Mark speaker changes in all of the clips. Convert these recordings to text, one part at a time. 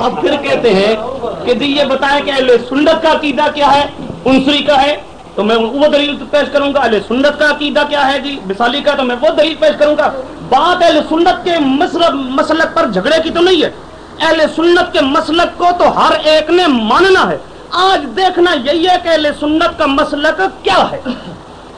Speaker 1: اب پھر کہتے ہیں کہ جی یہ بتائیں کہ اہل سنت کا عقیدہ کیا ہے؟ انسری کا ہے؟ تو میں وہ دلیل پیش کروں گا۔ اہل سنت کا عقیدہ کیا ہے جی؟ مثالی کا تو میں وہ دلیل پیش کروں گا۔ بات اہل سنت کے مسلک پر جھگڑے کی تو نہیں ہے۔ اہل سنت کے مسلک کو تو ہر ایک نے ماننا ہے۔ آج دیکھنا یہی ہے کہ اہل سنت کا مسلک کیا ہے۔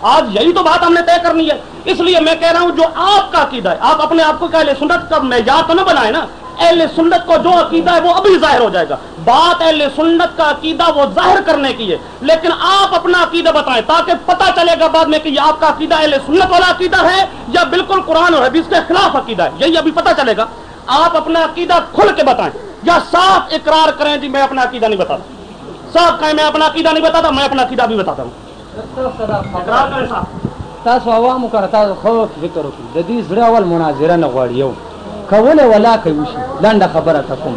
Speaker 1: آج یہی تو بات ہم نے طے کرنی ہے۔ اس لیے میں کہہ رہا ہوں جو آپ کا عقیدہ ہے، آپ اپنے آپ کو اہل سنت کا معیار تو نہ بنائے نا۔ اہل سنت کو جو عقیدہ ہے وہ ابھی ظاہر ہو جائے گا۔ بات اہل سنت کا عقیدہ وہ ظاہر کرنے کی ہے۔ لیکن آپ اپنا عقیدہ بتائیں تاکہ پتہ چلے گا بعد میں کہ آپ کا عقیدہ اہل سنت والا عقیدہ ہے یا بالکل قرآن اور حدیث کے خلاف عقیدہ ہے۔ یہی ابھی پتہ چلے گا۔ آپ اپنا عقیدہ کھل کے بتائیں۔ یا صاف اقرار کریں جی میں اپنا عقیدہ نہیں بتاتا۔ صاف کہیں میں اپنا عقیدہ نہیں بتاتا، میں اپنا عقیدہ بھی بتاتا ہوں۔ اقرار کریں صاحب۔
Speaker 2: تاسو عوامو کړه تاسو خو فکر وکړئ، د دې زړه اول مناظره نه غواړي یو۔ کوله ولا کوي شي لنډه خبره تاسو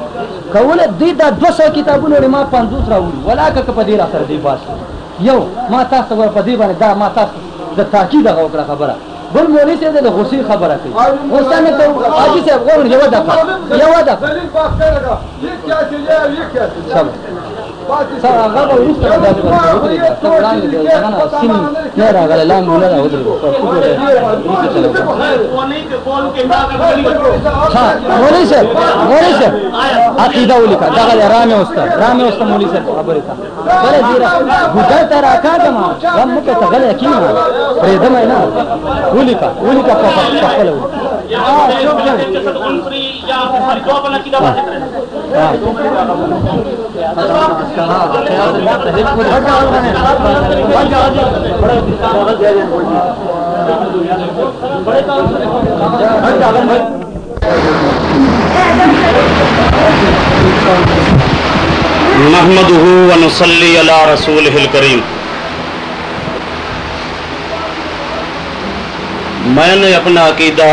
Speaker 2: کوله دې دا 200 کتابونه ما 50 راوړي. ولا که په دې را سره دی باس یو ما تاسو ور په دې باندې دا ما تاسو د تاکید غوړه خبره. بل مولوی سے د غصې خبره کوي. غصه نه کوي حاجی صاحب غوړ یو دفعه. یو دفعه.
Speaker 3: دلیل پاک کړه یہ کیا چیز ہے یہ کیا چیز ہے
Speaker 2: سر هغه به وروسته به داسې ورته صاحب مولوي صاحب عقیده ولیکه دغه دی استاد رامې استاد مولوي صاحب خبرې ته بله ډېره ګوګل ته راکاږه ما غم مه کوه ته غلی کښېنه پرېږدم نه ولیکه ولیکه په خپله ولیکه
Speaker 1: محمد ونسلی علی رسول کریم میں نے اپنا عقیدہ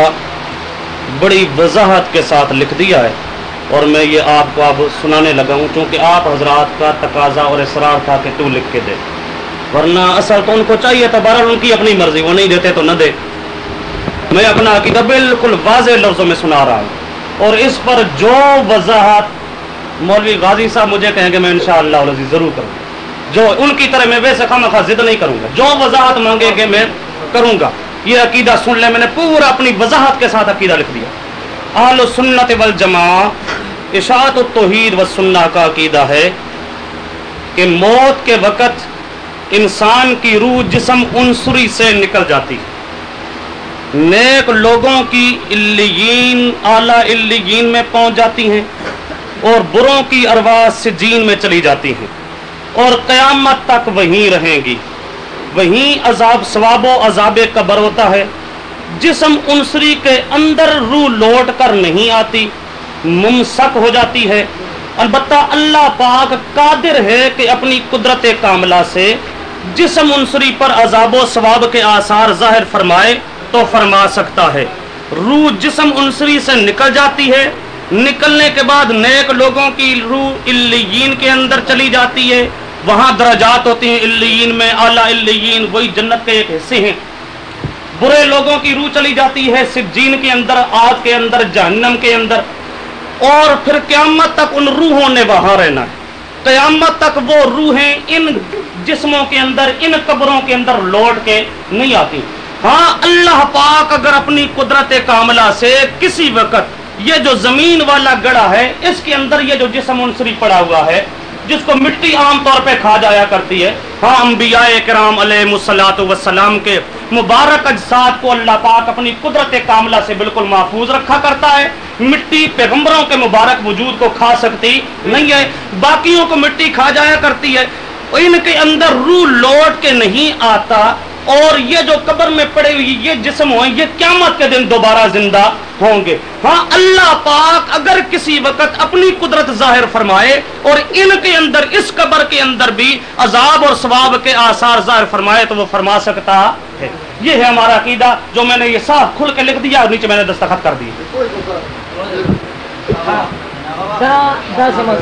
Speaker 1: بڑی وضاحت کے ساتھ لکھ دیا ہے۔ اور میں یہ آپ کو اب سنانے لگا ہوں کیونکہ آپ حضرات کا تقاضا اور اصرار تھا کہ تو لکھ کے دے۔ ورنہ اصل تو ان کو چاہیے تھا، بہرحال ان کی اپنی مرضی، وہ نہیں دیتے تو نہ دے۔ میں اپنا عقیدہ بالکل واضح لفظوں میں سنا رہا ہوں۔ اور اس پر جو وضاحت مولوی غازی صاحب مجھے کہیں گے، میں انشاءاللہ شاء اللہ ضرور کروں گا۔ جو ان کی طرح میں ویسے خواہ خواہ ضد نہیں کروں گا۔ جو وضاحت مانگے گے، میں کروں گا۔ یہ عقیدہ سن لے، میں نے پورا اپنی وضاحت کے ساتھ عقیدہ لکھ دیا۔ اہل سنت والجماع اشاعت التوحید و سنہ کا عقیدہ ہے کہ موت کے وقت انسان کی روح جسم عنصری سے نکل جاتی نیک لوگوں کی الین اعلیٰ الین میں پہنچ جاتی ہیں اور بروں کی ارواح سجین میں چلی جاتی ہیں۔ اور قیامت تک وہیں رہیں گی۔ وہیں عذاب، ثواب و عذاب قبر ہوتا ہے۔ جسم عنصری کے اندر روح لوٹ کر نہیں آتی۔ ممسک ہو جاتی ہے۔ البتہ اللہ پاک قادر ہے کہ اپنی قدرت کاملہ سے جسم عنصری پر عذاب و ثواب کے آثار ظاہر فرمائے تو فرما سکتا ہے۔ روح جسم عنصری سے نکل جاتی ہے۔ نکلنے کے بعد نیک لوگوں کی روح الین کے اندر چلی جاتی ہے۔ وہاں درجات ہوتی ہیں۔ الین میں اعلیٰ الین وہی جنت کے ایک حصے ہیں۔ برے لوگوں کی روح چلی جاتی ہے۔ سجین کے اندر، آگ کے اندر، جہنم کے اندر۔ اور پھر قیامت تک ان روحوں نے وہاں رہنا ہے۔ قیامت تک وہ روحیں ان جسموں کے اندر، ان قبروں کے اندر لوٹ کے نہیں آتی۔ ہاں اللہ پاک اگر اپنی قدرت کاملہ سے کسی وقت یہ جو زمین والا گڑا ہے، اس کے اندر یہ جو جسم عنصری پڑا ہوا ہے جس کو مٹی عام طور پہ کھا جایا کرتی ہے ہاں انبیاء کرام علیہ مسلاط وسلام کے مبارک اجساد کو اللہ پاک اپنی قدرت کاملہ سے بالکل محفوظ رکھا کرتا ہے۔ مٹی پیغمبروں کے مبارک وجود کو کھا سکتی نہیں ہے، باقیوں کو مٹی کھا جایا کرتی ہے۔ ان کے اندر روح لوٹ کے نہیں آتا۔ اور یہ جو قبر میں پڑے ہوئی یہ جسم ہو یہ قیامت کے دن دوبارہ زندہ ہوں گے۔ ہاں اللہ پاک اگر کسی وقت اپنی قدرت ظاہر فرمائے اور ان کے اندر اس قبر کے اندر بھی عذاب اور ثواب کے آثار ظاہر فرمائے تو وہ فرما سکتا ہے۔ یہ ہے ہمارا عقیدہ جو میں نے یہ صاف کھل کے لکھ دیا اور نیچے میں نے دستخط کر دی۔
Speaker 2: دام لکھو
Speaker 1: عذاب القبر
Speaker 3: دا روح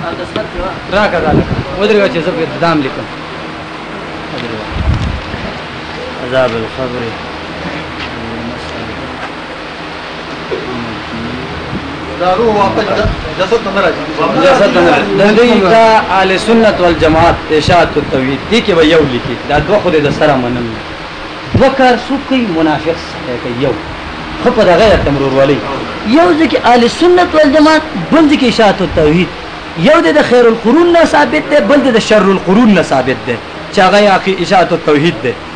Speaker 3: واپس ج- جسد ته نه راځي
Speaker 2: جسد نه د دې دا اهل سنت والجماعت اشاعت التوحید کې به یو لیکي. دا دوه خو د سره منم دوه کار منافق سره یو. خو په دغه تمرور والی. یو ځکه اهل سنت والجماعت بل ځکه اشاعت التوحید یو د خیر القرون نه ثابت ده بل د شر القرون نه ثابت ده چې هغه اشاعت التوحید ده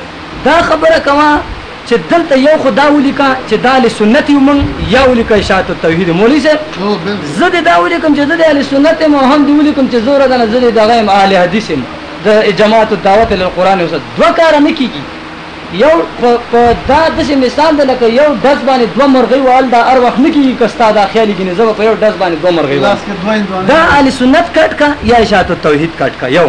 Speaker 2: دا خبره کما چې دلته یو خدا ولیکا چې دا اهل سنت یو من یا ولیکا اشاعت التوحید مولوی صاحب.
Speaker 3: نو بالکل
Speaker 2: زه د دا ولیکم چې د اهل سنت یم دی ولیکم چې زه د دغه یم اهل حدیث یم. د جماعت الدعوت للقرآن او دوه کاره نه کیږي. یو په- دا داسې مثال ده لکه یو ډز باندې دوه مرغۍ وهل دا هر وخت نه کیږي که ستا دا خیالي کینې. زه به په یو ډز باندې دوه مرغۍ
Speaker 3: کې
Speaker 2: دا اهل سنت کټ کا یا اشاعت التوحید کټ کا؟ یو.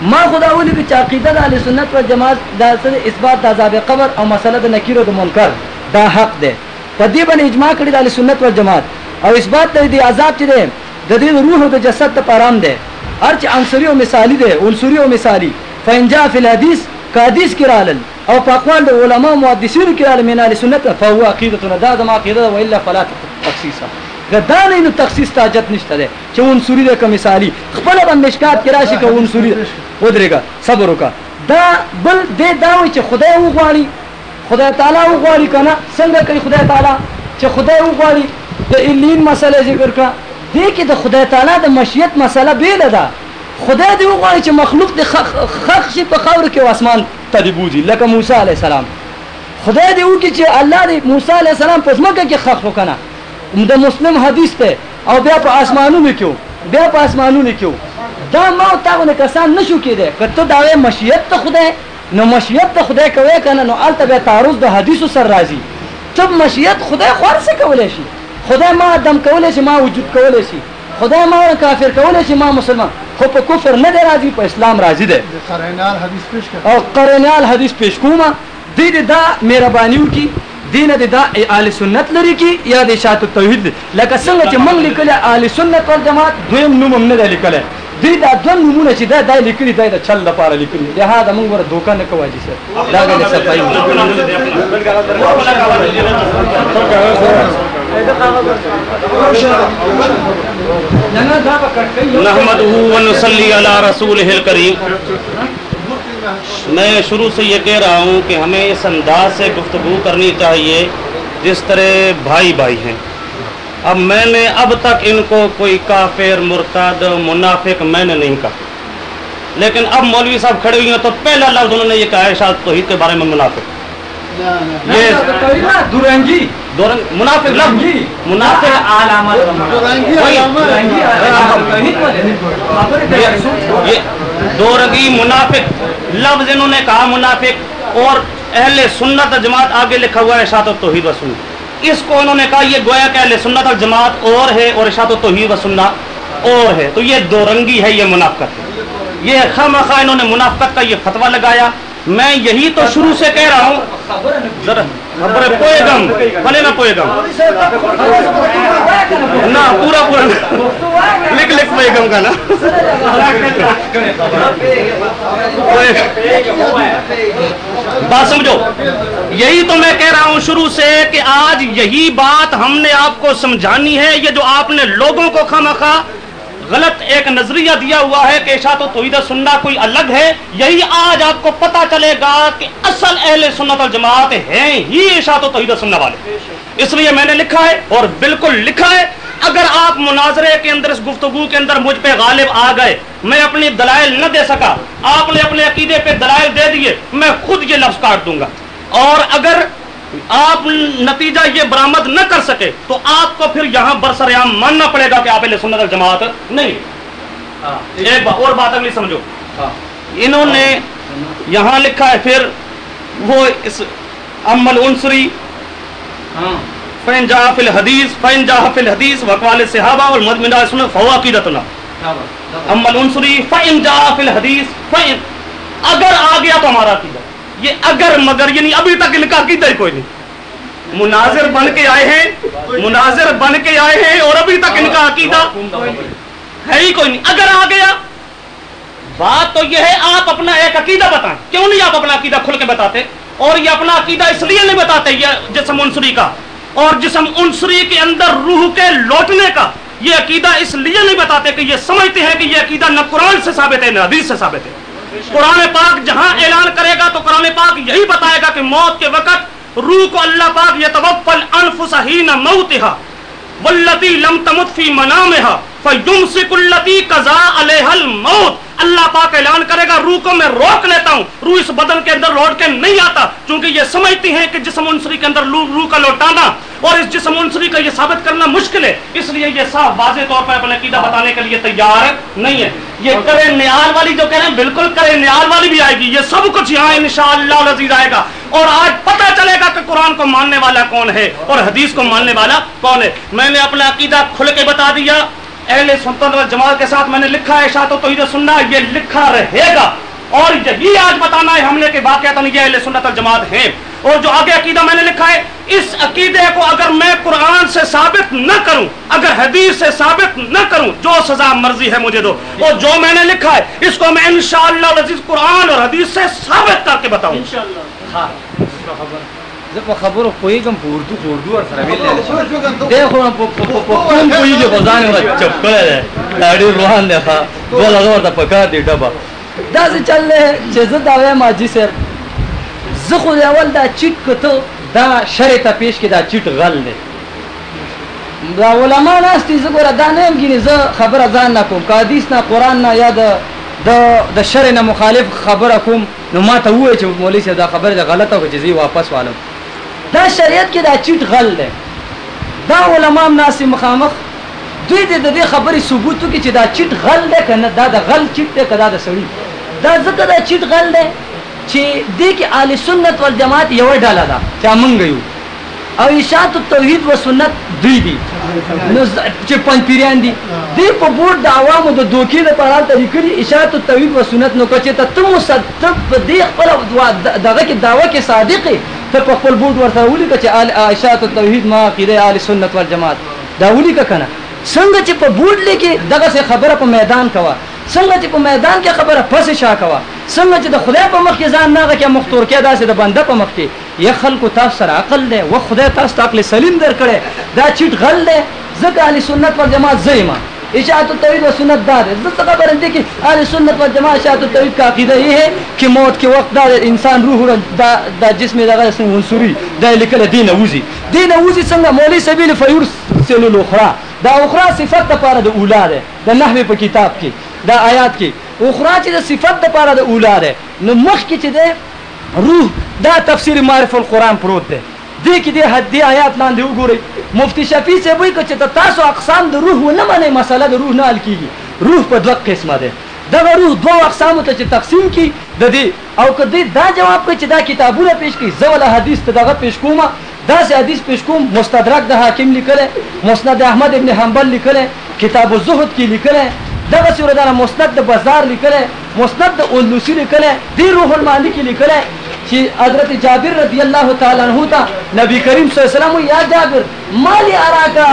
Speaker 2: ما خدا ولي چې عقیده د اهل سنت و جماعت دا سره اثبات د عذاب قبر او مسله د نکیر او د منکر. دا حق ده. په دې باندې اجماع کړی د اهل سنت و جماعت. او اثبات د دې عذاب چې ده، د دې روح او د جسد ته آرام ده. هر چې عنصري او مثالی ده، عنصري او مثالی. فانجا فی الحدیث الحديث کادیس کرالل او په اقوال دا د علما محدثینو کرال من اهل سنت، فهو عقیدتنا. دا زما عقیده ده والا فلا تخصیصا دا نه نو تخصیص تاجت نشته ده. چې عنصري ده که مثالی. خپل باندې مشکات کې راشي که عنصري ده. صبر وکړه دا بل دې دا وایي چې خدای وغواړي. خدای تعالی وغواړي که نه؟ څنګه کوي خدای تعالی؟ چې خدای وغواړي. د الین مسله ذکر کړه. دې کې د خدای تعالی د مشیت مسله بیله ده. خدای دې وغواړي چې مخلوق دې خخ شي په خاور کې او اسمان ته دې بوځي. لکه موسی علیه السلام. خدای دې وکړي چې الله دې موسی علیه السلام په ځمکه کې خخ وکنه د مسلم حدیث ته او بیا په اسمانونو کې. بیا په اسمانونو کې. دا ما او کسان نشو کېدی که ته دا وایې مشیت ته خدای نو مشیت ته خدای کوې که نه نو هلته بیا تعرض د حدیثو سر راځي ته مشیت خدای خو هر څه کولی شي خدای ما دم کولی شي ما وجود کولی شي خدای ما کافر کولی شي ما مسلمان۔ خو په کفر نه دی راځي په اسلام راځي دی
Speaker 3: قرینال حدیث پیش کړ
Speaker 2: او قرنیال حدیث پیش کومه دې دا مهربانیو کی۔ دین دې دا اهل سنت لري کی؟ یا د شات توحید لکه څنګه چې موږ لیکل اهل سنت والجماعت دویم نوم هم نه دی لیکل دې دا دوه نومونه چې دا دا لیکلي، دا د چل لپاره لیکلي. لهدا موږ ور دوکان نه کوي سر دا غل صفای نه دا پکړ
Speaker 1: نحمده ونصلي على رسوله الكريم میں شروع سے یہ کہہ رہا ہوں کہ ہمیں اس انداز سے گفتگو کرنی چاہیے جس طرح بھائی بھائی ہیں اب میں نے اب تک ان کو کوئی کافر مرتد منافق میں نے نہیں کہا لیکن اب مولوی صاحب کھڑے ہوئے ہیں تو پہلا لفظ انہوں نے یہ کہا ہے شاید توحید کے بارے میں منافق
Speaker 2: دورنگی
Speaker 1: منافق
Speaker 3: علامت
Speaker 1: دو رگی منافق لفظ انہوں نے کہا منافق اور اہل سنت جماعت آگے لکھا ہوا ہے اشاعت و توحید و سنت۔ اس کو انہوں نے کہا یہ گویا کہ اہل سنت اور جماعت اور ہے اور اشاعت و توحید و سنت اور ہے۔ تو یہ دو رنگی ہے یہ منافقت۔ ہے یہ خواہ مخواہ انہوں نے منافقت کا یہ فتویٰ لگایا۔ میں یہی تو شروع سے کہہ رہا ہوں۔ ذرا خبر پوئے گم بنے نہ پوئے گم نہ پورا پورا لکھ لکھ پوئے گم کا نا۔ بات سمجھو۔ یہی تو میں کہہ رہا ہوں شروع سے کہ آج یہی بات ہم نے آپ کو سمجھانی ہے، یہ جو آپ نے لوگوں کو خامخا غلط ایک نظریہ دیا ہوا ہے کہ اشاعت و توحید سننا کوئی الگ ہے، یہی آج آپ کو پتا چلے گا کہ اصل اہل سنت الجماعت ہیں ہی اشاعت و توحید سننا والے۔ اس لیے میں نے لکھا ہے اور بالکل لکھا ہے اگر آپ مناظرے کے اندر اس گفتگو کے اندر مجھ پہ غالب آ گئے میں اپنی دلائل نہ دے سکا آپ نے اپنے عقیدے پہ دلائل دے دیے میں خود یہ لفظ کاٹ دوں گا۔ اور اگر آپ نتیجہ یہ برآمد نہ کر سکے تو آپ کو پھر یہاں برسریام ماننا پڑے گا کہ آپ اہل سنت جماعت نہیں۔ ایک بات اور بات اگلی سمجھو۔ انہوں نے یہاں لکھا ہے پھر وہ اس عمل عنصری فین جا فی الحدیث فین جا فی الحدیث وقوال صحابہ اور والمدمنہ سنت فوا عقیدتنا عمل عنصری فین جا فی الحدیث فین اگر آ گیا تو ہمارا عقیدہ۔ یہ اگر، مگر یعنی ابھی تک ان کا عقیدہ ہی کوئی نہیں۔ مناظر بن کے آئے ہیں، مناظر بن کے آئے ہیں اور ابھی تک ان کا عقیدہ ہے ہی کوئی نہیں۔ اگر آ گیا، بات تو یہ ہے، آپ اپنا ایک عقیدہ بتائیں۔ کیوں نہیں آپ اپنا عقیدہ کھل کے بتاتے؟ اور یہ اپنا عقیدہ اس لیے نہیں بتاتے یہ جسم منصری کا۔ اور جسم عنصری کے اندر روح کے لوٹنے کا یہ عقیدہ اس لیے نہیں بتاتے کہ یہ سمجھتے ہیں کہ یہ عقیدہ نہ قرآن سے ثابت ہے، نہ حدیث سے ثابت ہے۔ قرآن پاک جہاں اعلان کرے گا تو قرآن پاک یہی بتائے گا کہ موت کے وقت روح کو اللہ پاک یہ توفل انفس ہی نہ لم تمت فی منامہا۔ فیمسک اللتی قضا علیہ الموت۔ اللہ پاک اعلان کرے گا، روح کو میں روک لیتا ہوں۔ روح اس بدن کے اندر لوٹ کے نہیں آتا، چونکہ یہ سمجھتی ہیں کہ جسم انصری کے اندر روح کا لوٹانا اور اس جسم انصری کا یہ ثابت کرنا مشکل ہے۔ اس لیے یہ صاف واضح طور پر اپنے عقیدہ بتانے کے لیے تیار نہیں ہے۔ یہ کرے نیال والی جو کہہ رہے ہیں، بالکل کرے نیال والی بھی آئے گی۔ یہ سب کچھ یہاں انشاءاللہ العزیز آئے گا۔ اور آج پتہ چلے گا کہ قرآن کو ماننے والا کون ہے اور حدیث کو ماننے والا کون ہے۔ میں نے اپنا عقیدہ کھل کے بتا دیا۔ اہل سلطنت و جماعت کے ساتھ میں نے لکھا ہے اشاعت و توحید سننا یہ لکھا رہے گا۔ اور یہی آج بتانا ہے حملے کے واقعات یہ اہل سنت الجماعت ہیں۔ اور جو آگے عقیدہ میں نے لکھا ہے، اس عقیدے کو اگر میں قرآن سے ثابت نہ کروں، اگر حدیث سے ثابت نہ کروں، جو سزا مرضی ہے مجھے دو۔ اور جو میں نے لکھا ہے، اس کو میں انشاءاللہ العزیز قرآن اور حدیث سے ثابت کر کے بتاؤں۔
Speaker 2: ها زه په خبرو په اردو په اردو ور سره ویل دی خو په په ځان چپ دی. روان دی دوه ورته پکار دی چل چې زه دا وایم زه خو د اول دا دا ته پیش کې دا غل دا علما ناست دي زه ګوره دا نه یم ګینې زه خبره ځان نه کوم. که حدیث نه قرآن نه یا د د د شرع نه مخالف خبره کوم نو ما ته ووایه چې مولوي صاحب دا خبره غلطه واپس والم. دا شریعت کې دا چیټ غل دی. دا علما هم مخامخ دوی د دې خبرې ثبوت وکړي چې دا چیټ غل دی که دا د غل چیټ دی که دا د سړي. دا ځکه دا چیټ غل دی چې دې کې اهل سنت والجماعت یوه ډله ده، چې موږ یو. او اشاعت التوحید و سنت دوی دي. نو چې پنځپیریان دي. دوی په بورډ د عوامو د دوکې لپاره هلته لیکلي اشاعت التوحید و سنت. نو که ته مصدق په دې خپله دغه کې دعوه کې صادق ته په خپل بورډ ورته ولیکه چې آل- اشاعت التوحید ما عقیده اهل سنت والجماعت. دا ولیکه که څنګه چې په بوټ بورډ لیکې دغسې خبره په میدان کوه. څنګه چې په میدان کې خبره پسې شا کوه. څنګه چې د خدای په مخ کې ځان نه هغه کې مختور کې داسې د بنده په مخ کې. یا خلکو تاسو سره عقل دی و خدای تاسو عقل سلیم درکړی. دا چیټ غل دی، ځکه اهل سنت والجماعت زه یم. اشاعت التوحید و سنت دار ہے۔ زت خبر ہے کہ اہل سنت و جماعت اشاعت التوحید کا عقیدہ یہ ہے کہ موت کے وقت دا انسان روح دا, دا جسم دا غیر عنصری دا لکل دین اوزی۔ دین اوزی څنګه مولوی سبیل فیور سلو الاخرى دا اخرى صفت د پاره د اولا ده د نحوی په کتاب کې دا آیات کې اخرى چې د صفت د پاره د اولا ده نو مخ کې چې ده روح دا تفسیر معرف القرآن پروت ده دې کې دې حد دې آیات لاندې وګورئ. مفتی شفیع صاحب وایي که چې تاسو اقسام د روح ونه منئ مسله د روح نه حل کېږي روح په دوه قسمه ده دغه روح دوه اقسامو ته چې تقسیم کی د دې او که دې دا جواب کوي چې دا کتابونه پیش کړي. زه ولا حدیث ته دغه پیش کوم. دا سه حدیث پیش کوم، مستدرک د حاکم لیکل مسند احمد ابن حنبل لیکل کتاب الزهد کې لیکل دغه سره دا مسند د بازار لیکل مسند د اولوسی لیکل دی روح المانی کې لیکل چې حضرت جابر رضی الله تعالی عنہ ته نبی کریم صلی الله علیه وسلم یا جابر مالی اراکا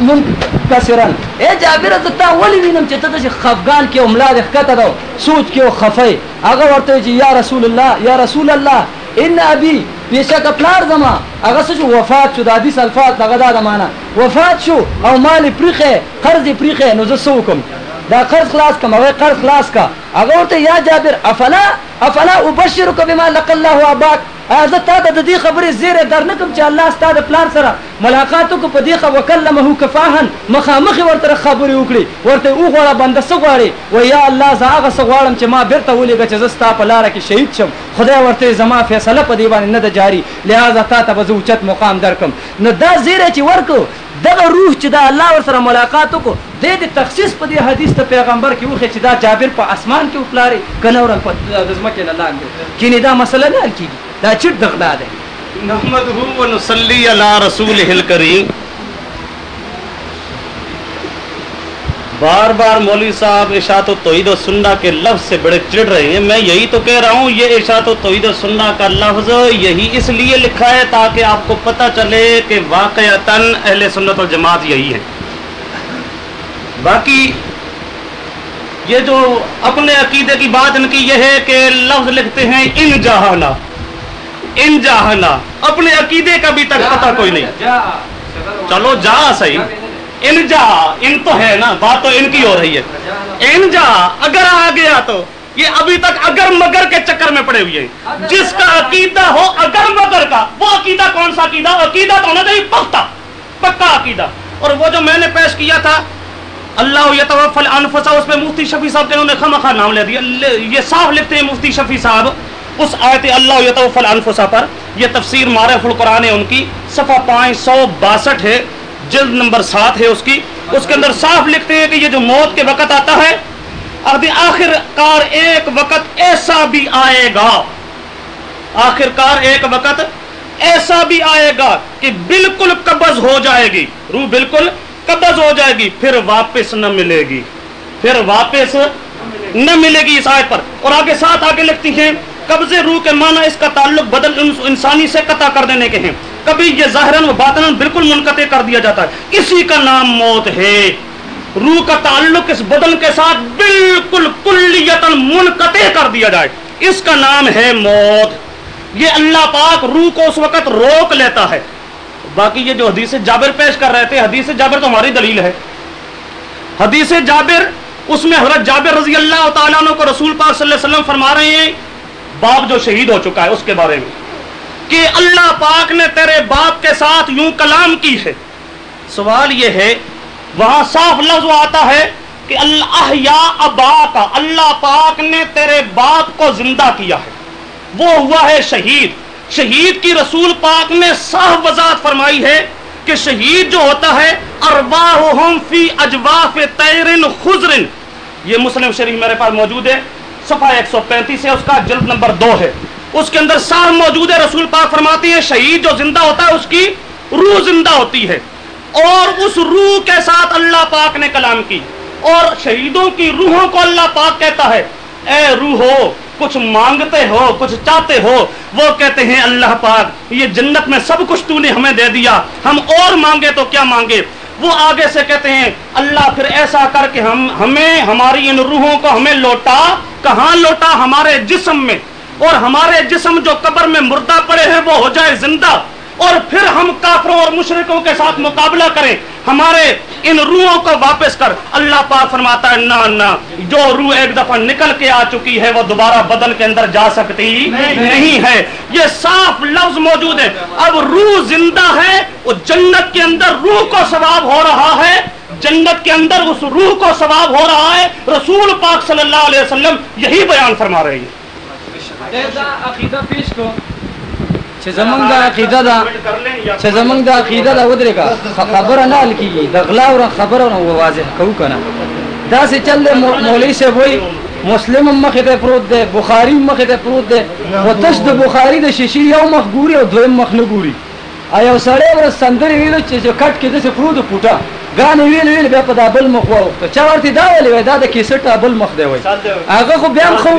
Speaker 2: منکسرن اے جابر ته تا ولی وینم چې ته د خفغان کې عملا د خطه دو سوچ کې او خفای هغه ورته چې یا رسول الله یا رسول الله ان ابي بیشک پلار زما۔ هغه څه وفات شو د حدیث الفاظ دغه دا معنا وفات شو، او مال پریخه قرض پریخه نو زه سوکم دا قرض خلاص کم هغه قرض خلاص کا۔ هغه ورته یا جابر، افلا افلا ابشرک بما لق الله اباک زه تا ته د دې خبرې زیره در نه کوم چې الله ستا د پلار سره ملاقات وکړو په دې خبره وکلمه کفاهن مخامخ ورته خبرې وکړي ورته او غواړه بنده څه و یا الله زه هغه څه چې ما بیرته ولېږه چې زه ستا په لاره کې شهید شم خدای ورته زما فیصله په دې باندې نه ده جاري لهذا تا ته به زه اوچت مقام درکم نو دا زیره چې ورکو دغه روح چې دا الله ور سره ملاقات وکړو د دې تخصیص په دې حدیث ته پیغمبر کې وخه چې دا جابر په اسمان کې وپلاري کنه ورن په د ځمکې نه لاندې. کینه دا مسله نه کیږي دا چټ دغلا ده
Speaker 1: نحمده و نصلی علی رسوله الکریم. بار بار مولوی صاحب اشاعت و توحید و سننا کے لفظ سے بڑے چڑ رہے ہیں۔ میں یہی تو کہہ رہا ہوں، یہ اشاعت و توحید و سننا کا لفظ یہی اس لیے لکھا ہے تاکہ آپ کو پتہ چلے کہ واقعتاً اہل سنت والجماعت یہی ہے۔ باقی یہ جو اپنے عقیدے کی بات ان کی یہ ہے کہ لفظ لکھتے ہیں ان جہانا ان جاہلا اپنے عقیدے کا بھی تک پتہ کوئی نہیں۔ چلو جا صحیح۔ ان جا ان تو ہے نا بات تو ان کی ہو رہی ہے۔ ان جا اگر آ گیا تو یہ ابھی تک اگر مگر کے چکر میں پڑے ہوئے ہیں۔ جس کا عقیدہ ہو اگر مگر کا وہ عقیدہ کون سا عقیدہ؟ عقیدہ تو ہونا چاہیے پختہ پکا عقیدہ۔ اور وہ جو میں نے پیش کیا تھا اللہ یتوفل انفسا اس پہ مفتی شفیع صاحب کے انہوں نے خمخا نام لے دیا یہ صاف لکھتے ہیں مفتی شفیع صاحب، اس آیت اللہ یتوفل انفسا پر یہ تفسیر معرف القرآن ہے ان کی، صفحہ پانچ سو باسٹھ ہے، جلد نمبر سات ہے اس کی، اس کے اندر صاف لکھتے ہیں کہ یہ جو موت کے وقت آتا ہے آخر کار ایک وقت ایسا بھی آئے گا، آخر کار ایک وقت ایسا بھی آئے گا کہ بالکل قبض ہو جائے گی، روح بالکل قبض ہو جائے گی، پھر واپس نہ ملے گی۔ پھر واپس نہ ملے گی اس آیت پر۔ اور آگے ساتھ آگے لکھتی ہیں، قبض روح کے معنی اس کا تعلق بدل انسانی سے قطع کر دینے کے ہیں۔ کبھی یہ ظاہراً و باطن بالکل منقطع کر دیا جاتا ہے۔ اسی کا نام موت ہے۔ روح کا تعلق اس بدن کے ساتھ بالکل کلیتن منقطع کر دیا جائے۔ اس کا نام ہے موت۔ یہ اللہ پاک روح کو اس وقت روک لیتا ہے۔ باقی یہ جو حدیث جابر پیش کر رہے تھے، حدیث جابر تو ہماری دلیل ہے۔ حدیث جابر، اس میں حضرت جابر رضی اللہ تعالیٰ عنہ کو رسول پاک صلی اللہ علیہ وسلم فرما رہے ہیں، باپ جو شہید ہو چکا ہے اس کے بارے میں۔ کہ اللہ پاک نے تیرے باپ کے ساتھ یوں کلام کی ہے۔ سوال یہ ہے، وہاں صاف لفظ آتا ہے کہ اللہ یا ابا کا اللہ پاک نے تیرے باپ کو زندہ کیا ہے۔ وہ ہوا ہے شہید۔ شہید کی رسول پاک نے صاف وضاحت فرمائی ہے کہ شہید جو ہوتا ہے ارواہم فی اجواف تیرن خزرن یہ مسلم شریف میرے پاس موجود ہے، صفحہ 135 ہے، اس کا جلد نمبر دو ہے۔ اس کے اندر صاف موجود ہے، رسول پاک فرماتی ہے شہید جو زندہ ہوتا ہے، اس کی روح زندہ ہوتی ہے۔ اور اس روح کے ساتھ اللہ پاک نے کلام کی۔ اور شہیدوں کی روحوں کو اللہ پاک کہتا ہے، اے روحو کچھ مانگتے ہو، کچھ چاہتے ہو، وہ کہتے ہیں اللہ پاک، یہ جنت میں سب کچھ تو نے ہمیں دے دیا، ہم اور مانگے تو کیا مانگے؟ وہ آگے سے کہتے ہیں، اللہ پھر ایسا کر کے ہم، ہمیں، ہماری ان روحوں کو ہمیں لوٹا، کہاں لوٹا؟ ہمارے جسم میں۔ اور ہمارے جسم جو قبر میں مردہ پڑے ہیں، وہ ہو جائے زندہ۔ اور پھر ہم کافروں اور مشرقوں کے ساتھ مقابلہ کریں۔ ہمارے ان روحوں کو واپس کر۔ اللہ پاک فرماتا ہے، نہ نہ، جو روح ایک دفعہ نکل کے آ چکی ہے، وہ دوبارہ بدن کے اندر جا سکتی نہیں ہے۔ یہ صاف لفظ موجود ہے۔ اب روح زندہ ہے، وہ جنت کے اندر روح کو ثواب ہو رہا ہے۔ جنت کے اندر اس روح کو ثواب ہو رہا ہے۔ رسول پاک صلی اللہ علیہ وسلم یہی بیان فرما رہے ہیں۔
Speaker 2: چې زمونږ د عقیده ده چې زمونږ د عقیده ده ودرېږه خبره نه حل کېږي د غلا او خبره نه واضح کوو که نه. داسې چل دی مولوي صاحب وایي، مسلم مخې ته پروت دی بخاری مخې ته پروت دی. خو تش د بخاری د شیشې یو مخ ګوري او دویم مخ نه ګوري. یو سړی ور سندرې ویلو چې کټ کې داسې پروت پوټه. غان ویل ویل بیا په دابل مخ وروخته چا ورته دا ویل دا د کیسټ دابل مخ دی وای. هغه خو بیا خو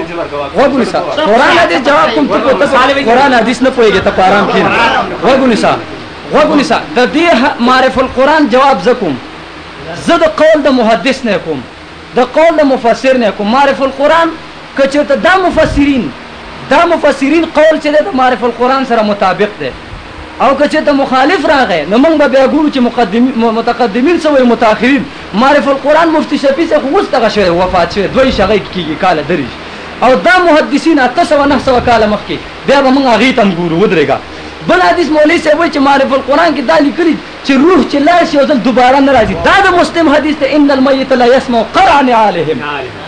Speaker 2: وګورئ سا قران حدیث جواب کوم؟ ته ته قران حدیث نه پويږي ته پارام کین وګورئ سا وګورئ سا د دې معرف القران جواب زکم زه د قول د محدث نه کوم. د قول د مفسر نه کوم. معرف القران کچته دا مفسرین دا مفسرین قول چې د معرف القران سره مطابق دی. او که چې ته مخالف راغی، نو موږ به ګورو چې مقدمین متقدمین سوی متأخرین معرف القرآن مفتی شفیع سے خو اوس شوی وفات شوی، دوی شغی کېږي کاله دریش او دا محدثین اته سوه نه سوه کاله مخکې، بیا به موږ هغې ته ګورو، ودرېږه. بل حدیث مولوی صاحب وایي چې معرف القرآن کې دا لیکلي چې روح چې لاړ شي او ځل دوباره نه راځي. دا د مسلم حدیث دی، ان المیت لا یسمع قرع نعالهم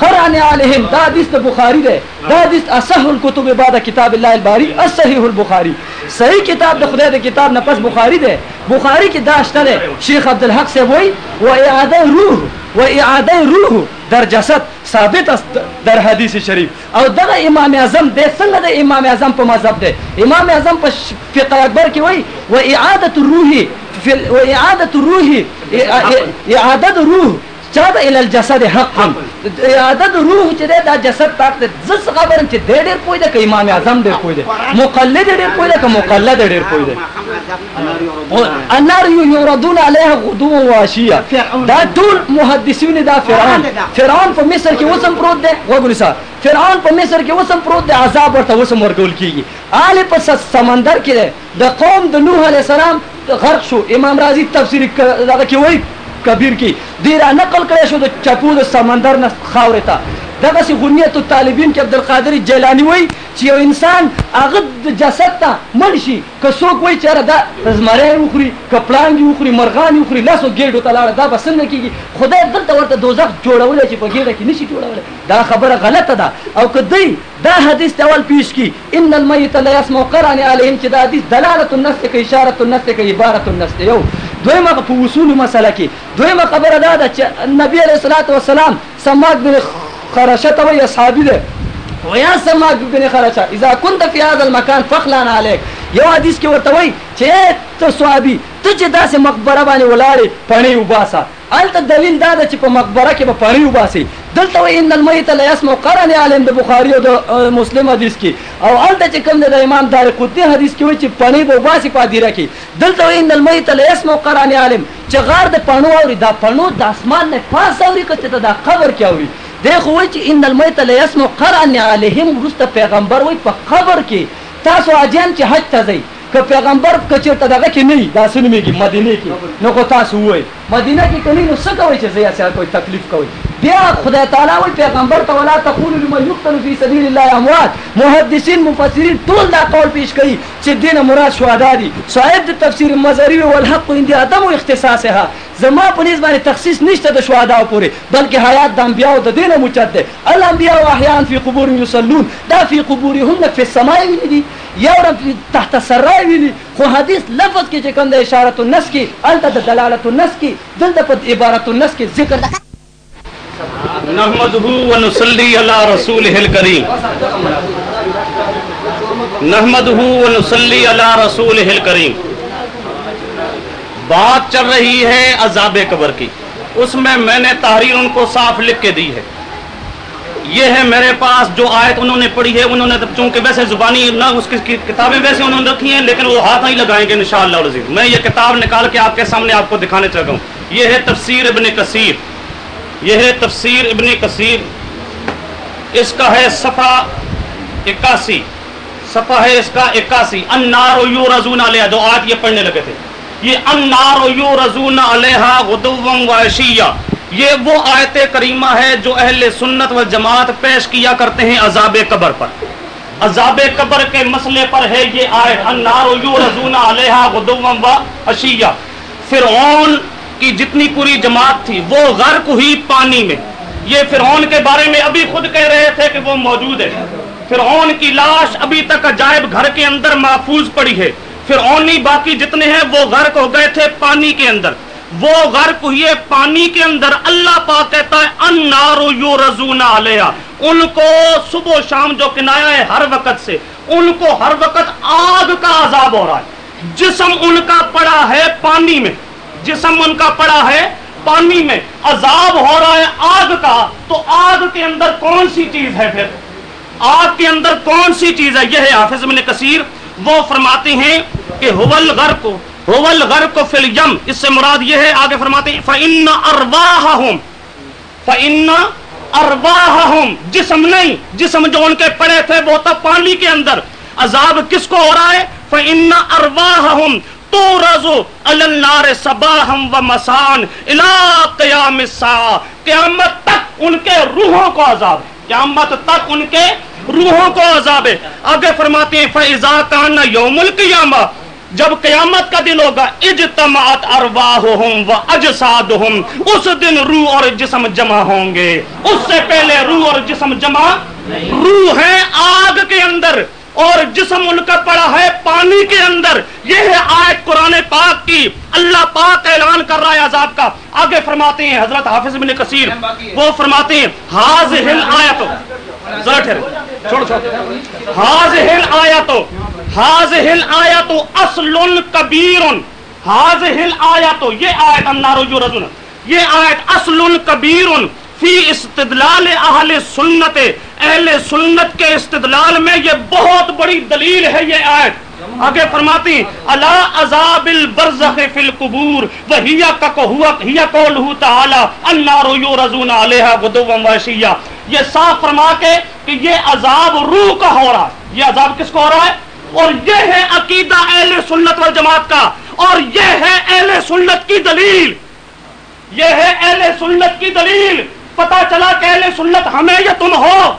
Speaker 2: قرع نعالهم دا حدیث بخاری دی. دا حدیث اصح الكتب بعد کتاب الله الباری الصحیح البخاری. صحیح کتاب د خدای د کتاب نه پس بخاری دی بخاری کې دا شته دی شیخ عبدالحق صاحب وایي و اعاده روح و اعاده روح، در جسد، ثابت است در حدیث شریف. او دغه امام اعظم د څنګه د امام اعظم په مذهب دی امام اعظم په فقه اکبر کې وایي و اعاده الروح و اعاده الروح اعاده روح. چا د ال الجسد حق عادت روح چې دا جسد پاک دی زس خبرم چې دی ډېر پوی دی که امام اعظم ډېر پوی دی مقلد ډېر پوی دی که مقلد ډېر پوی دی النار یوردون علیها غدو و عشیه دا ټول محدثین دا فرعون. فرعون په مصر کې وسم پروت دی وګورئ سا. فرعون په مصر کې وسم پروت دی عذاب ورته وسم ورکول کیږي آل په سمندر کې دی د قوم د نوح علی السلام غرق شو. امام رازی تفسیر دغه کې وایي کبیر کی. دیرا نقل کړی شو د چپو د سمندر نه خاورې ته دغه سی غنیت الطالبین کې عبدالقادر جیلانی وای چې یو انسان هغه د جسد ته مړ شي که څوک وای چې دا زمری وخوري که پړانګ وخوري مرغان وخوري لاسو ګېډو ته لاړه دا به څنګه کېږي خدای دلته ورته دوزخ جوړولی چې په ګېډه کې نشي جوړولی دا خبره غلطه ده او که دی، دا حدیث ته اول پیش کی. ان المیت لا یسمع قران علیهم چې دا حدیث دلالت النفس کې اشاره النفس کې عبارت النفس یو دویمه په وصول مسله کې. دویمه خبره دا ده چې نبی علیہ الصلوۃ والسلام سماک بن خرشه ته وي اصحابي ده ويا سماک بن خرشه، اذا كنت في هذا المكان فخلان عليك. یو حدیث کې ورته وای چې ته صحابي، ته چې داسې مقبره باندې ولاړې پڼې وباسه الته دلیل دا ده چې په مقبره کې به پڼې وباسي دلته وای ان المیت لا يسمع قرن عالم د بخاری او د مسلم حدیث کې او الته چې کوم د امام دار قطنی حدیث کې وای چې پڼې به وباسي په دیره کې دلته وای ان المیت لا يسمع قرن عالم. چې غار د پڼو اوري دا پڼو د اسمان نه پاس اوري کته دا قبر کې اوري دی خو وای چې ان المیت لا يسمع قران علیهم رست پیغمبر وای په قبر کې تاسو اجان چې حج ته ځئ که پیغمبر کچر ته دغه کې نه دا سنمیږي مدینه کې. نو کو تاسو وای مدینه کې کني نو څه کوي چې زیا سره کوئی تکلیف کوي بیا خدای تعالی وای پیغمبر ته ولا تقول لمن يقتل في سبيل الله اموات. محدثین، مفسرین ټول دا قول پیش کوي چې دین مراد شهدا دي. صاحب د تفسیر مزری او الحق عند ادم او اختصاصها. زما په نسبت باندې تخصیص نشته د شهدا پورې، بلکې حیات د انبیاء او د دین مجد ده الانبیاء احیان فی قبور یصلون. دا فی قبورهم فی السماء دي. یا رب تحت سرای ویلی خو حدیث لفظ کې چې کوم د اشاره النس کې الته د دلالت النس کې دلته په عبارت النس کې ذکر ده
Speaker 1: نحمده ونصلي على رسوله الكريم نحمده ونصلي على رسوله الكريم بات چل رہی ہے عذاب قبر کی۔ اس میں میں نے تحریر ان کو صاف لکھ کے دی ہے۔ یہ ہے میرے پاس جو آیت انہوں نے پڑھی ہے، انہوں نے چونکہ ویسے زبانی نہ اس کی کتابیں ویسے انہوں نے رکھی ہیں، لیکن وہ ہاتھ نہیں لگائیں گے انشاءاللہ العزیز۔ میں یہ کتاب نکال کے آپ کے سامنے آپ کو دکھانے چاہتا ہوں۔ یہ ہے تفسیر ابن کثیر۔ یہ ہے تفسیر ابن کثیر۔ اس کا ہے صفحہ اکاسی۔ صفحہ ہے اس کا اکاسی۔ انار یو رضون علیہ۔ جو آج یہ پڑھنے لگے تھے۔ یہ انار یو رضون علیہ غدوم و عشیہ۔ یہ وہ آیت کریمہ ہے جو اہل سنت و جماعت پیش کیا کرتے ہیں عذاب قبر پر۔ عذاب قبر کے مسئلے پر ہے یہ آیت، النار علیہ فرعون کی جتنی پوری جماعت تھی، وہ غرق ہوئی پانی میں۔ یہ فرعون کے بارے میں ابھی خود کہہ رہے تھے کہ وہ موجود ہے۔ فرعون کی لاش ابھی تک عجائب گھر کے اندر محفوظ پڑی ہے۔ فرعونی باقی جتنے ہیں، وہ غرق ہو گئے تھے پانی کے اندر۔ وہ غرق ہوئے پانی کے اندر اللہ پاک کہتا ہے انارو یو رزون علیہ۔ ان کو صبح و شام جو کنایا ہے ہر وقت سے، ان کو ہر وقت آگ کا عذاب ہو رہا ہے۔ جسم ان کا پڑا ہے پانی میں۔ جسم ان کا پڑا ہے پانی میں۔ عذاب ہو رہا ہے آگ کا۔ تو آگ کے اندر کون سی چیز ہے پھر؟ آگ کے اندر کون سی چیز ہے؟ یہ ہے حافظ ابن کثیر۔ وہ فرماتے ہیں کہ ہوول غر کو ہوول غر کو فل یم اس سے مراد یہ ہے، آگے فرماتے ہیں فن ارواہ فن ارواہ جسم نہیں، جسم جو ان کے پڑے تھے، وہ تھا پانی کے اندر۔ عذاب کس کو ہو رہا ہے؟ فن ارواہ تو رزو النار صباحم و مسان الى قیام الساعہ قیامت تک ان کے روحوں کو عذاب ہے۔ قیامت تک ان کے روحوں کو عذاب ہے۔ آگے فرماتے ہیں فیضا کان یوم القیامہ جب قیامت کا دن ہوگا اجتماعت ارواحہم و اجسادہم اس دن روح اور جسم جمع ہوں گے۔ اس سے پہلے روح اور جسم جمع روح ہے آگ کے اندر اور جسم ان کا پڑا ہے پانی کے اندر۔ یہ ہے آیت قرآن پاک کی۔ اللہ پاک اعلان کر رہا ہے عذاب کا۔ آگے فرماتے ہیں حضرت حافظ بن کثیر۔ وہ فرماتے ہیں حاضر آیتو۔ ذرا ٹھہرے چھوڑ چھوڑ حاضر آیتو حاضر آیتو اصل کبیر حاضر آیتو، یہ آیت النار جو یہ آیت اصل کبیر فی استدلال اہل سنت۔ اہل سنت کے استدلال میں یہ بہت بڑی دلیل ہے یہ آیت۔ آگے فرماتی اللہ عذاب البرزخ فی القبور۔ وہیا کہوا ہیا قولہ تعالی النار یورزون علیہا غدوا وعشیا یہ صاف فرما کے کہ یہ عذاب روح کا ہو رہا ہے۔ یہ عذاب کس کو ہو رہا ہے؟ اور یہ ہے عقیدہ اہل سنت والجماعت کا، اور یہ ہے اہل سنت کی دلیل۔ یہ ہے اہل سنت کی دلیل۔ پتا چلا کہ اہل سنت ہمیں یا تم ہو؟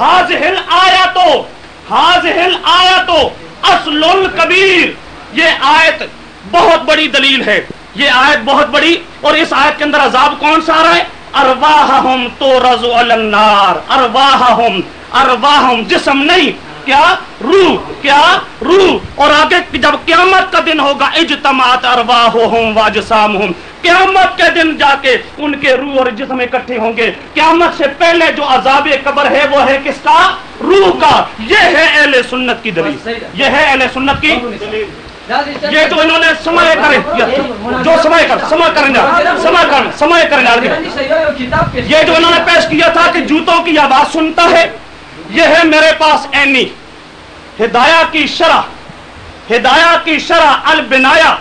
Speaker 1: حاضل آیا تو حاضل آیا تو اصل کبیر۔ یہ آیت بہت بڑی دلیل ہے۔ یہ آیت بہت بڑی، اور اس آیت کے اندر عذاب کون سا آ رہا ہے؟ ارواہم تو رضو النار۔ ارواہم ارواہم جسم نہیں کیا روح کیا روح؟ اور آگے جب قیامت کا دن ہوگا اجتماعت ارواہم واجسامہم۔ قیامت کے دن جا کے ان کے روح اور جسم اکٹھے ہوں گے۔ قیامت سے پہلے جو عذاب قبر ہے وہ ہے کس کا؟ روح کا۔ یہ ہے اہل سنت کی دلیل۔ یہ ہے اہل سنت کی یہ جو انہوں نے سمے کرے جو سمے کر سما کریں سما کر سمے کریں یہ جو انہوں نے پیش کیا تھا کہ جوتوں کی آواز سنتا ہے یہ ہے میرے پاس اینی۔ ہدایہ کی شرح، ہدایہ کی شرح البنایا،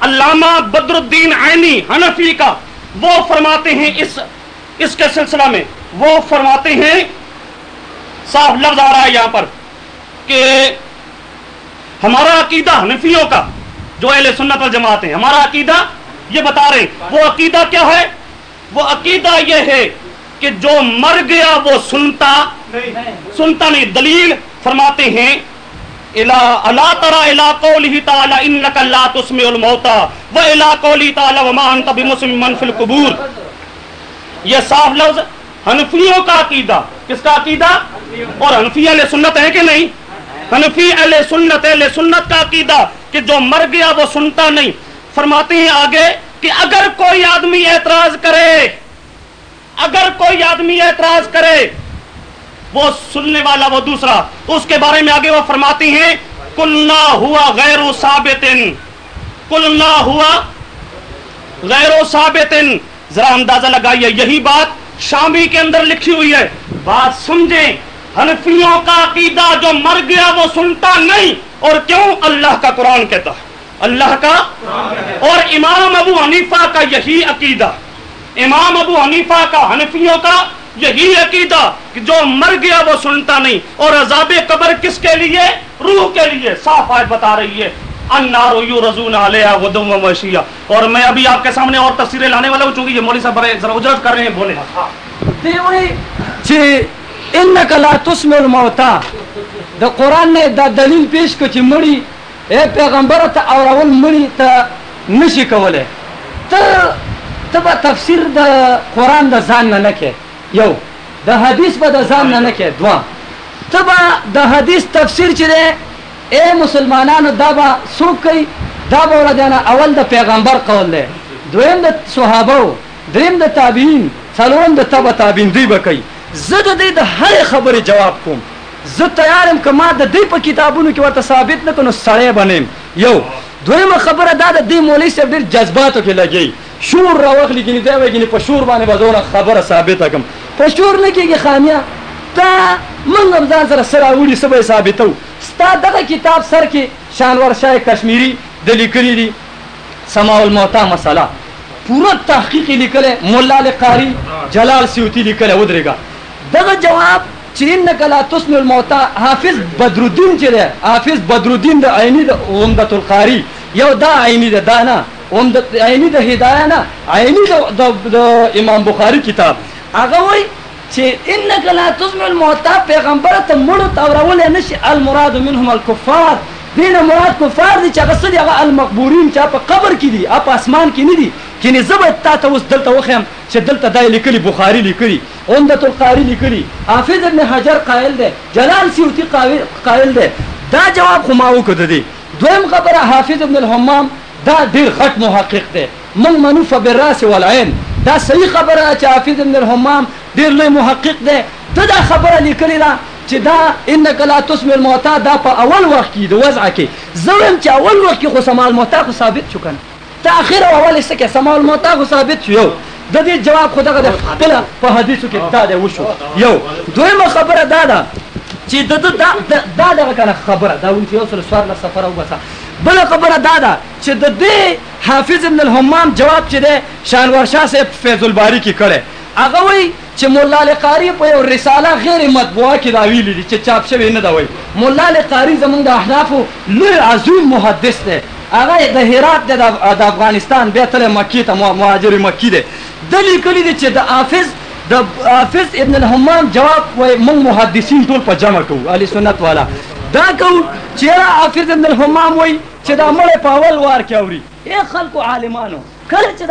Speaker 1: علامہ بدر الدین عینی حنفی کا۔ وہ فرماتے ہیں اس اس کے سلسلہ میں۔ وہ فرماتے ہیں، صاف لفظ آ رہا ہے یہاں پر، کہ ہمارا عقیدہ حنفیوں کا، جو اہل سنت والجماعت ہیں، ہمارا عقیدہ یہ بتا رہے وہ عقیدہ کیا ہے؟ وہ عقیدہ یہ ہے کہ جو مر گیا وہ سنتا سنتا نہیں دلیل فرماتے ہیں اللہ ترا الا قوله تعالی انك لا تسمع الموتى والا قوله تعالی وما انت بمسمع من في القبور۔ یہ صاف لفظ حنفیوں کا عقیدہ۔ کس کا عقیدہ؟ اور حنفی اہل سنت ہے کہ نہیں؟ حنفی اہل سنت اہل سنت کا عقیدہ کہ جو مر گیا وہ سنتا نہیں۔ فرماتے ہیں آگے کہ اگر کوئی آدمی اعتراض کرے اگر کوئی آدمی اعتراض کرے، وہ سننے والا وہ دوسرا۔ اس کے بارے میں آگے وہ فرماتی ہیں کل نہ ہوا غیر و ثابت کل نہ ہوا غیر و ثابت ذرا اندازہ لگائیے، یہی بات شامی کے اندر لکھی ہوئی ہے۔ بات سمجھیں، حنفیوں کا عقیدہ جو مر گیا وہ سنتا نہیں۔ اور کیوں؟ اللہ کا قرآن کہتا ہے۔ اللہ کا اور امام ابو حنیفہ کا یہی عقیدہ۔ امام ابو حنیفہ کا حنفیوں کا یہی عقیدہ کہ جو مر گیا وہ سنتا نہیں اور عذاب قبر کس کے لیے؟ روح کے لیے، صاف آیت بتا رہی ہے۔ النار یورزون علیہا غدوا وعشیا اور میں ابھی آپ کے سامنے اور تفسیریں لانے والا ہوں، چونکہ یہ مولوی صاحب بڑے ذرا اجرت کر رہے ہیں، بولے
Speaker 2: دی وی چې جی، انک لا تسمع الموتى۔ د قران نه دا دلیل پیش کو چې مړی اے پیغمبر ته اورول مړی ته نشي کوله ته ته تفسیر د قران د ځان نه نه کې یو، د حدیث به د ځان نه نه کې دوا ته د حدیث تفسیر چې ده اے مسلمانانو، دا به څوک کوي؟ دا به ولدانه اول د پیغمبر قول ده دویم د صحابه، دریم د تابعین، څلورم د تبع تابعین دی به کوي. زه د دې د هر خبرې جواب کوم. زه تیار یم که ما د دې په کتابونو کې ورته ثابت نه کړو سړی بنیم یو، دویمه خبره دا د دې مولوي صاحب ډېر جذباتو کې لګي شور راوخلي ګینې دی وایي ګینې په شور باندې به زه خبره ثابته کړم. په شور نه کېږي خامیا. تا موږ هم ځان سره څه راوړي څه ثابتو ستا دغه کتاب سر کې شانور شاه کشمیری د لیکلي دي. سماع الموتا مسله. پورا تحقیق لیکل مولا قاری جلال سیوتی لیکل ودرېګا دغه جواب چې انک لا تسمع الموتى حافظ بدر الدین چې ده حافظ بدر الدین د عینی د عمدۃ القاری. یو دا عینی ده، دا نه. عمدۃ عینی د هدايه نه عینی د امام بخاری کتاب. هغه وای چې انک لا تسمع الموتى پیغمبر ته مړ تاورول نشي المراد منهم الكفار دین مراد کفار دي چې هغه سړي هغه المقبورین چې په قبر کې دي په اسمان کې نه دي. یعنی کینه زبر تا ته اوس دلته وخم چې دلته دای لیکلي بخاری لیکلي عمدۃ القاری لیکلي. حافظ ابن حجر قائل دی، جلال سیوطی قائل دی. دا جواب خو ما وکړه دی دویم خبره، حافظ ابن الحمام دا ډیر غټ محقق دی. من منوف بالراس والعين. دا صحیح خبره چې حافظ ابن الحمام ډیر لوی محقق دی. ته دا خبره لیکلی ده چې دا انک لا تسمع الموتى دا په اول وخت کې، د وضع کې. زویم چې اول وخت کې خو سمال موتا خو ثابت شو کنه. تاخير او اول څه کې، سماع الموت خو ثابت شو. یو. د دې جواب خو دغه د خپل په حدیثو کې دا دی، وشو. یو. دویمه خبره دا ده چې د دا دا- دا دغه کنه خبره دا ونی یو سره سوار له سفر او بسا بل خبره دا ده چې د دې حافظ ابن الحمام جواب چې ده شانور شاه صاحب فیض الباری کې کړي هغه وای چې مولا علی قاری په یو رساله غیر مطبوعه کې دا ویلي دي، چې چاپ شوی نه دا وای مولا علی قاری زمونږ د احنافو لوی عظیم محدث دی. هغه د هرات د افغانستان، بیا تل مکی ته مهاجر مکی دی. د لیکلي دي چې د حافظ د حافظ ابن الحمام جواب وای موږ محدثین ټول په جمع کوو، اهل سنت والا. دا کوو چې را حافظ ابن الحمام وای چې دا مړ په اول وار کې اوري. اے خلکو عالمانو، کله چې د